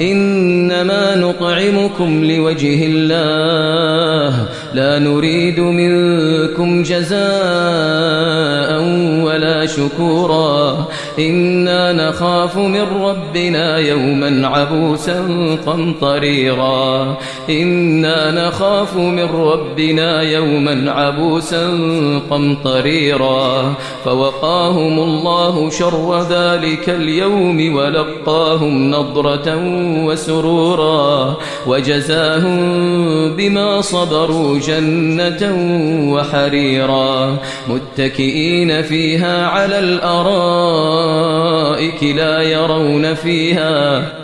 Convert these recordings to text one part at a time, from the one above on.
إنما نطعمكم لوجه الله لا نريد منكم جزاء ولا شكورا إنا نخاف من ربنا يوما عبوسا قمطريرا إنا نخاف من ربنا يوما عبوسا قمطريرا فوقاهم الله شر ذلك اليوم ولقاهم نظرة وسرورا وجزاهم بما صبروا جنة وحريرا متكئين فيها على الأرائك لا يرون فيها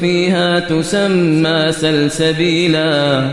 فيها تسمى سلسبيلا.